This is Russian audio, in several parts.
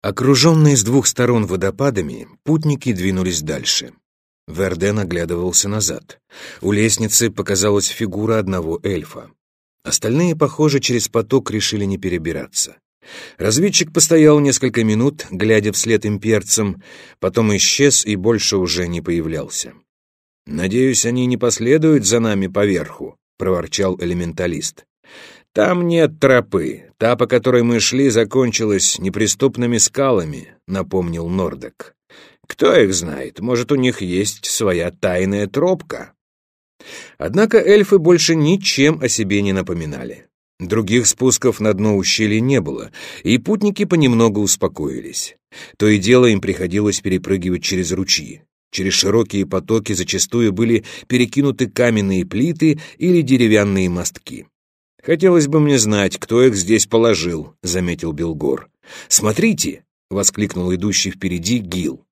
Окруженные с двух сторон водопадами, путники двинулись дальше. Верден оглядывался назад. У лестницы показалась фигура одного эльфа. Остальные, похоже, через поток решили не перебираться. Разведчик постоял несколько минут, глядя вслед имперцам, потом исчез и больше уже не появлялся. «Надеюсь, они не последуют за нами поверху», — проворчал элементалист. «Там нет тропы. Та, по которой мы шли, закончилась неприступными скалами», — напомнил Нордек. «Кто их знает? Может, у них есть своя тайная тропка?» Однако эльфы больше ничем о себе не напоминали. Других спусков на дно ущелья не было, и путники понемногу успокоились. То и дело им приходилось перепрыгивать через ручьи. Через широкие потоки зачастую были перекинуты каменные плиты или деревянные мостки. «Хотелось бы мне знать, кто их здесь положил», — заметил Билгор. «Смотрите!» — воскликнул идущий впереди Гил.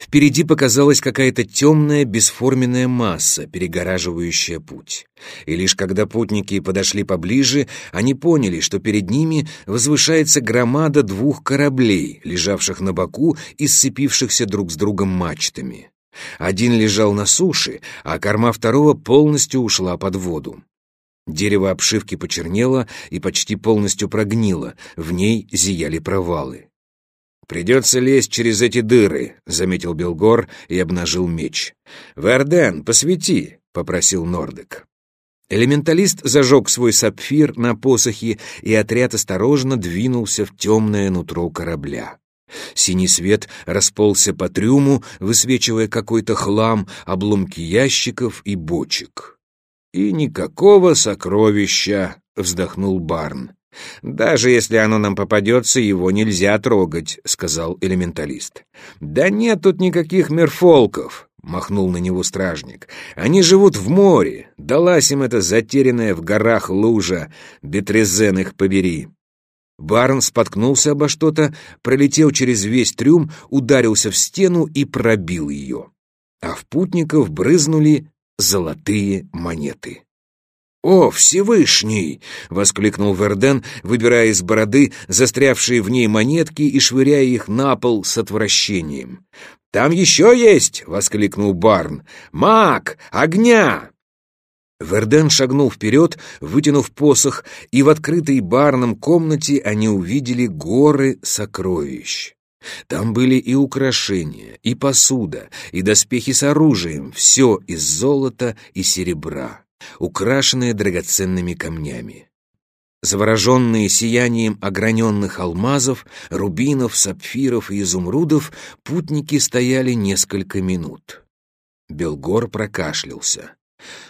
Впереди показалась какая-то темная, бесформенная масса, перегораживающая путь. И лишь когда путники подошли поближе, они поняли, что перед ними возвышается громада двух кораблей, лежавших на боку и сцепившихся друг с другом мачтами. Один лежал на суше, а корма второго полностью ушла под воду. Дерево обшивки почернело и почти полностью прогнило, в ней зияли провалы. «Придется лезть через эти дыры», — заметил Белгор и обнажил меч. «Верден, посвети», — попросил Нордек. Элементалист зажег свой сапфир на посохе, и отряд осторожно двинулся в темное нутро корабля. Синий свет расползся по трюму, высвечивая какой-то хлам, обломки ящиков и бочек. «И никакого сокровища!» — вздохнул Барн. «Даже если оно нам попадется, его нельзя трогать», — сказал элементалист. «Да нет тут никаких мерфолков», — махнул на него стражник. «Они живут в море. Далась им эта затерянная в горах лужа. Бетрезен их побери». Барн споткнулся обо что-то, пролетел через весь трюм, ударился в стену и пробил ее. А в путников брызнули золотые монеты. «О, Всевышний!» — воскликнул Верден, выбирая из бороды застрявшие в ней монетки и швыряя их на пол с отвращением. «Там еще есть!» — воскликнул Барн. «Маг! Огня!» Верден шагнул вперед, вытянув посох, и в открытой барном комнате они увидели горы сокровищ. Там были и украшения, и посуда, и доспехи с оружием, все из золота и серебра, украшенные драгоценными камнями. Завороженные сиянием ограненных алмазов, рубинов, сапфиров и изумрудов, путники стояли несколько минут. Белгор прокашлялся.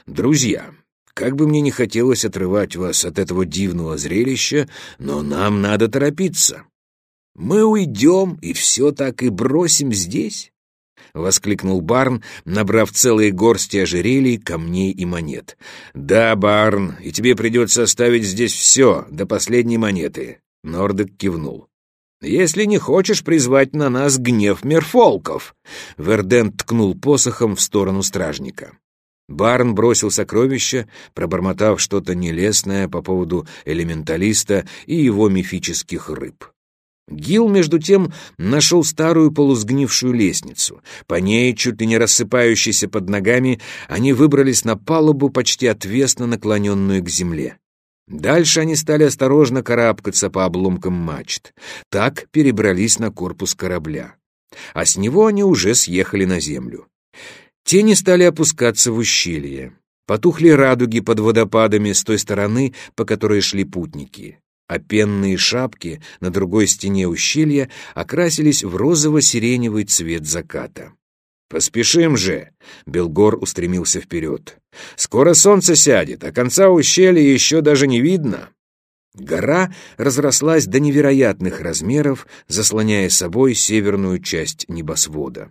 «Друзья, как бы мне не хотелось отрывать вас от этого дивного зрелища, но нам надо торопиться. «Мы уйдем и все так и бросим здесь?» — воскликнул Барн, набрав целые горсти ожерелий, камней и монет. «Да, Барн, и тебе придется оставить здесь все, до последней монеты», — Нордек кивнул. «Если не хочешь призвать на нас гнев мерфолков», — Верден ткнул посохом в сторону стражника. Барн бросил сокровища, пробормотав что-то нелестное по поводу элементалиста и его мифических рыб. Гил, между тем, нашел старую полусгнившую лестницу. По ней, чуть ли не рассыпающейся под ногами, они выбрались на палубу, почти отвесно наклоненную к земле. Дальше они стали осторожно карабкаться по обломкам мачт. Так перебрались на корпус корабля. А с него они уже съехали на землю. Тени стали опускаться в ущелье. Потухли радуги под водопадами с той стороны, по которой шли путники а пенные шапки на другой стене ущелья окрасились в розово-сиреневый цвет заката. «Поспешим же!» — Белгор устремился вперед. «Скоро солнце сядет, а конца ущелья еще даже не видно!» Гора разрослась до невероятных размеров, заслоняя собой северную часть небосвода.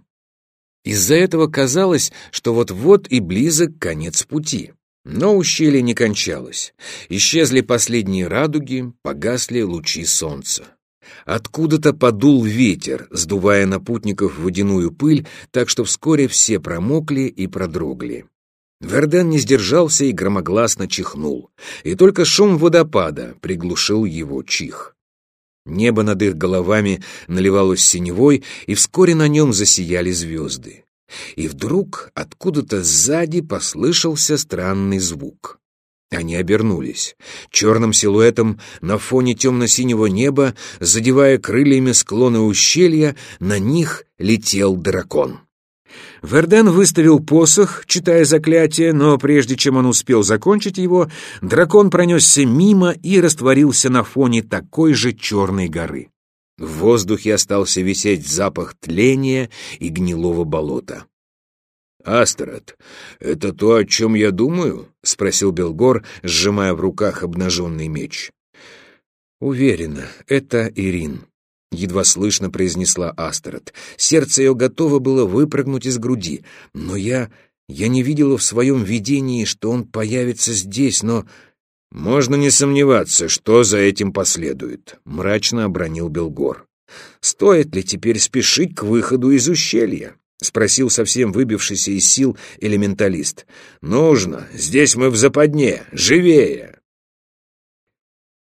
Из-за этого казалось, что вот-вот и близок конец пути. Но ущелье не кончалось. Исчезли последние радуги, погасли лучи солнца. Откуда-то подул ветер, сдувая на путников водяную пыль, так что вскоре все промокли и продрогли. Верден не сдержался и громогласно чихнул, и только шум водопада приглушил его чих. Небо над их головами наливалось синевой, и вскоре на нем засияли звезды. И вдруг откуда-то сзади послышался странный звук. Они обернулись. Черным силуэтом на фоне темно-синего неба, задевая крыльями склоны ущелья, на них летел дракон. Верден выставил посох, читая заклятие, но прежде чем он успел закончить его, дракон пронесся мимо и растворился на фоне такой же черной горы. В воздухе остался висеть запах тления и гнилого болота. «Астерот, это то, о чем я думаю?» — спросил Белгор, сжимая в руках обнаженный меч. «Уверена, это Ирин», — едва слышно произнесла Астерот. Сердце ее готово было выпрыгнуть из груди. «Но я... я не видела в своем видении, что он появится здесь, но...» «Можно не сомневаться, что за этим последует», — мрачно обронил Белгор. «Стоит ли теперь спешить к выходу из ущелья?» — спросил совсем выбившийся из сил элементалист. «Нужно. Здесь мы в западне. Живее!»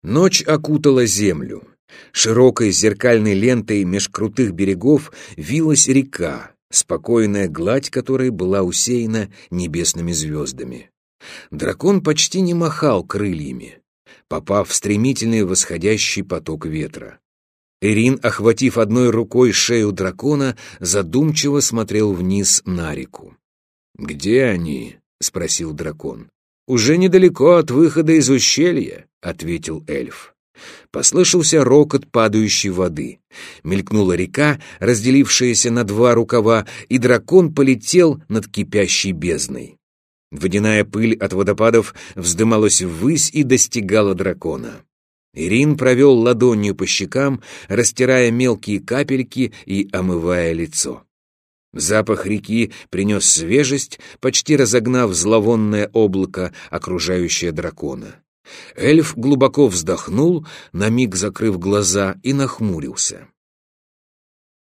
Ночь окутала землю. Широкой зеркальной лентой меж крутых берегов вилась река, спокойная гладь которой была усеяна небесными звездами. Дракон почти не махал крыльями, попав в стремительный восходящий поток ветра. Ирин, охватив одной рукой шею дракона, задумчиво смотрел вниз на реку. «Где они?» — спросил дракон. «Уже недалеко от выхода из ущелья», — ответил эльф. Послышался рокот падающей воды. Мелькнула река, разделившаяся на два рукава, и дракон полетел над кипящей бездной. Водяная пыль от водопадов вздымалась ввысь и достигала дракона. Ирин провел ладонью по щекам, растирая мелкие капельки и омывая лицо. Запах реки принес свежесть, почти разогнав зловонное облако, окружающее дракона. Эльф глубоко вздохнул, на миг закрыв глаза, и нахмурился.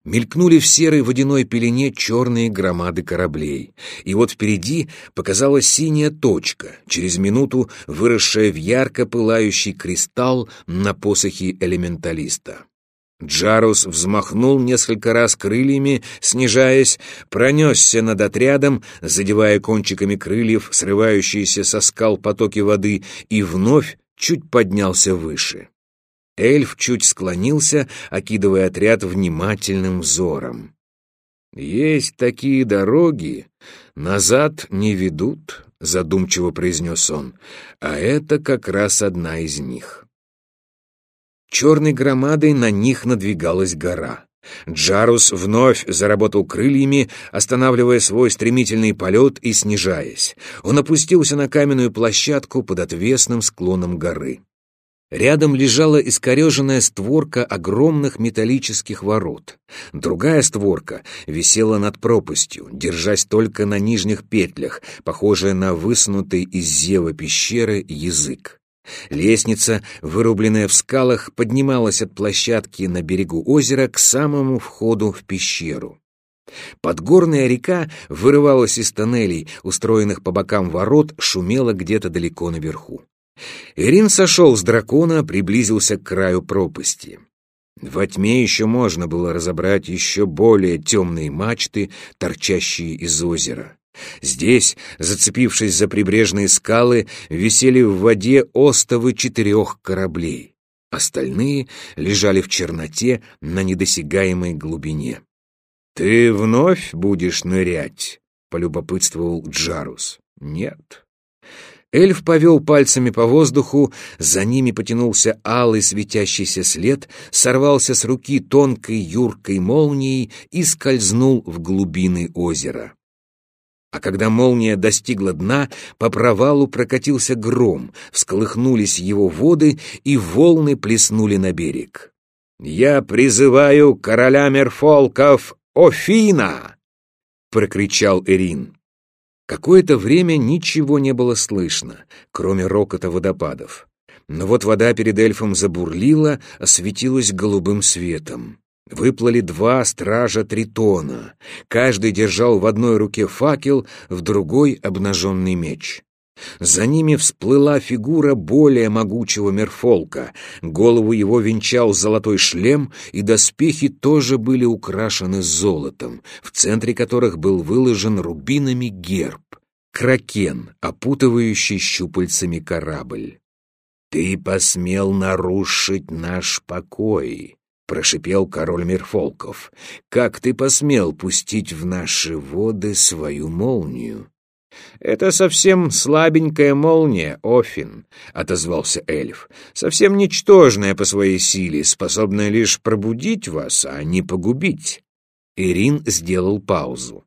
Мелькнули в серой водяной пелене черные громады кораблей. И вот впереди показалась синяя точка, через минуту выросшая в ярко пылающий кристалл на посохе элементалиста. Джарус взмахнул несколько раз крыльями, снижаясь, пронесся над отрядом, задевая кончиками крыльев срывающиеся со скал потоки воды, и вновь чуть поднялся выше. Эльф чуть склонился, окидывая отряд внимательным взором. «Есть такие дороги, назад не ведут», — задумчиво произнес он, — «а это как раз одна из них». Черной громадой на них надвигалась гора. Джарус вновь заработал крыльями, останавливая свой стремительный полет и снижаясь. Он опустился на каменную площадку под отвесным склоном горы. Рядом лежала искореженная створка огромных металлических ворот. Другая створка висела над пропастью, держась только на нижних петлях, похожая на высунутый из зева пещеры язык. Лестница, вырубленная в скалах, поднималась от площадки на берегу озера к самому входу в пещеру. Подгорная река вырывалась из тоннелей, устроенных по бокам ворот, шумела где-то далеко наверху. Ирин сошел с дракона, приблизился к краю пропасти. Во тьме еще можно было разобрать еще более темные мачты, торчащие из озера. Здесь, зацепившись за прибрежные скалы, висели в воде остовы четырех кораблей. Остальные лежали в черноте на недосягаемой глубине. «Ты вновь будешь нырять?» — полюбопытствовал Джарус. «Нет». Эльф повел пальцами по воздуху, за ними потянулся алый светящийся след, сорвался с руки тонкой юркой молнией и скользнул в глубины озера. А когда молния достигла дна, по провалу прокатился гром, всколыхнулись его воды, и волны плеснули на берег. «Я призываю короля Мерфолков Офина!» — прокричал Эрин. Какое-то время ничего не было слышно, кроме рокота водопадов. Но вот вода перед эльфом забурлила, осветилась голубым светом. Выплыли два стража Тритона. Каждый держал в одной руке факел, в другой — обнаженный меч. За ними всплыла фигура более могучего мерфолка. Голову его венчал золотой шлем, и доспехи тоже были украшены золотом, в центре которых был выложен рубинами герб — кракен, опутывающий щупальцами корабль. «Ты посмел нарушить наш покой», — прошипел король Мерфолков. «Как ты посмел пустить в наши воды свою молнию?» «Это совсем слабенькая молния, Офин», — отозвался эльф. «Совсем ничтожная по своей силе, способная лишь пробудить вас, а не погубить». Ирин сделал паузу.